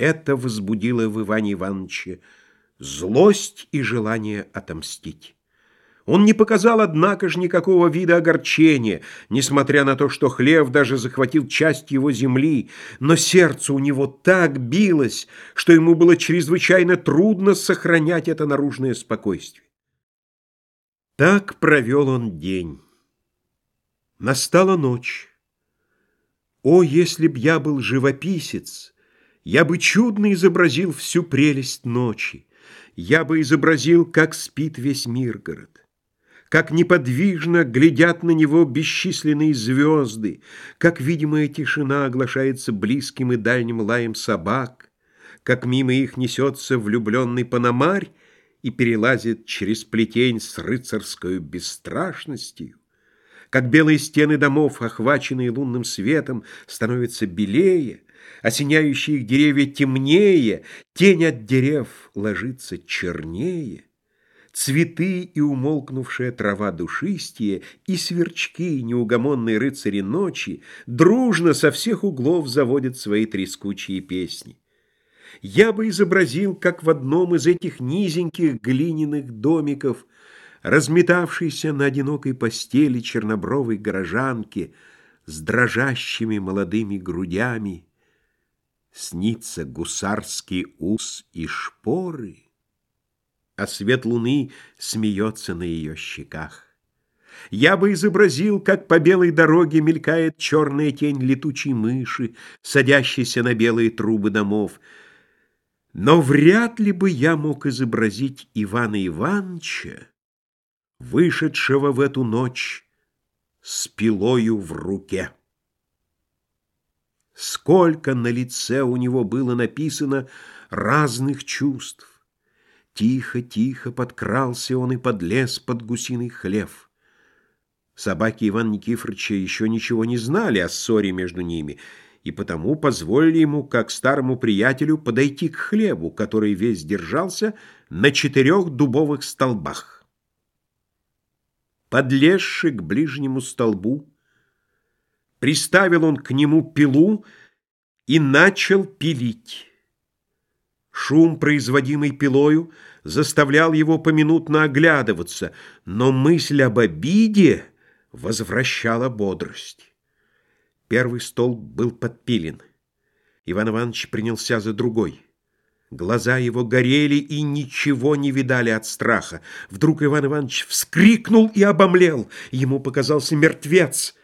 Это возбудило в Иване Ивановиче злость и желание отомстить. Он не показал, однако же, никакого вида огорчения, несмотря на то, что Хлев даже захватил часть его земли, но сердце у него так билось, что ему было чрезвычайно трудно сохранять это наружное спокойствие. Так провел он день. Настала ночь. О, если б я был живописец, я бы чудно изобразил всю прелесть ночи, я бы изобразил, как спит весь Миргород, как неподвижно глядят на него бесчисленные звезды, как видимая тишина оглашается близким и дальним лаем собак, как мимо их несется влюбленный паномарь и перелазит через плетень с рыцарской бесстрашностью, как белые стены домов, охваченные лунным светом, становятся белее, осеняющие их деревья темнее, тень от дерев ложится чернее, цветы и умолкнувшая трава душистие, и сверчки, неугомонные рыцари ночи, дружно со всех углов заводят свои трескучие песни. Я бы изобразил, как в одном из этих низеньких глиняных домиков – разметавшейся на одинокой постели чернобровой горожанки с дрожащими молодыми грудями, снится гусарский ус и шпоры, а свет луны смеется на ее щеках. Я бы изобразил, как по белой дороге мелькает черная тень летучей мыши, садящейся на белые трубы домов, но вряд ли бы я мог изобразить Ивана Ивановича, вышедшего в эту ночь с пилою в руке. Сколько на лице у него было написано разных чувств. Тихо-тихо подкрался он и подлез под гусиный хлев. Собаки Ивана Никифоровича еще ничего не знали о ссоре между ними, и потому позволили ему, как старому приятелю, подойти к хлеву, который весь держался на четырех дубовых столбах подлезши к ближнему столбу, приставил он к нему пилу и начал пилить. Шум, производимый пилою, заставлял его поминутно оглядываться, но мысль об обиде возвращала бодрость. Первый столб был подпилен. Иван Иванович принялся за другой. Глаза его горели и ничего не видали от страха. Вдруг Иван Иванович вскрикнул и обомлел. Ему показался мертвец.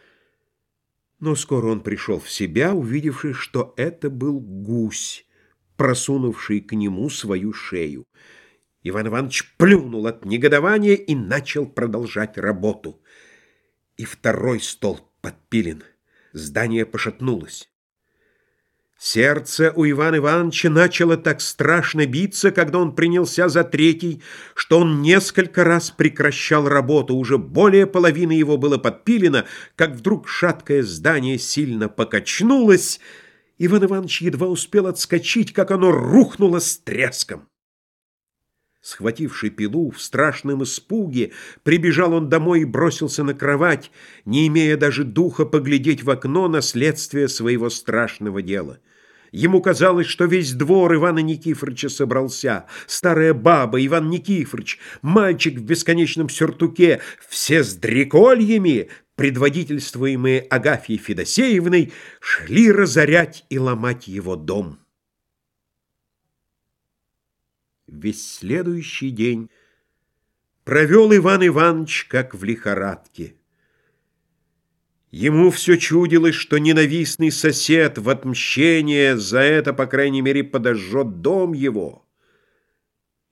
Но скоро он пришел в себя, увидевший, что это был гусь, просунувший к нему свою шею. Иван Иванович плюнул от негодования и начал продолжать работу. И второй стол подпилен. Здание пошатнулось. Сердце у Ивана Ивановича начало так страшно биться, когда он принялся за третий, что он несколько раз прекращал работу, уже более половины его было подпилено, как вдруг шаткое здание сильно покачнулось, Иван Иванович едва успел отскочить, как оно рухнуло с треском. Схвативший пилу, в страшном испуге, прибежал он домой и бросился на кровать, не имея даже духа поглядеть в окно на следствие своего страшного дела. Ему казалось, что весь двор Ивана Никифоровича собрался. Старая баба, Иван Никифорович, мальчик в бесконечном сюртуке, все с дрекольями, предводительствуемые Агафьей Федосеевной, шли разорять и ломать его дом. Весь следующий день провел Иван Иванович, как в лихорадке. Ему все чудилось, что ненавистный сосед в отмщение за это, по крайней мере, подожжет дом его.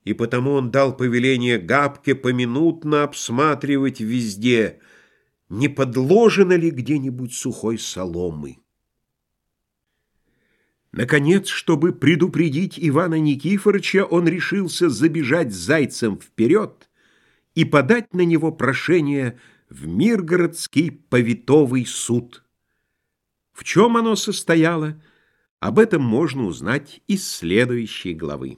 И потому он дал повеление Габке поминутно обсматривать везде, не подложено ли где-нибудь сухой соломы. Наконец, чтобы предупредить Ивана Никифоровича, он решился забежать зайцем вперед и подать на него прошение в Миргородский повитовый суд. В чем оно состояло, об этом можно узнать из следующей главы.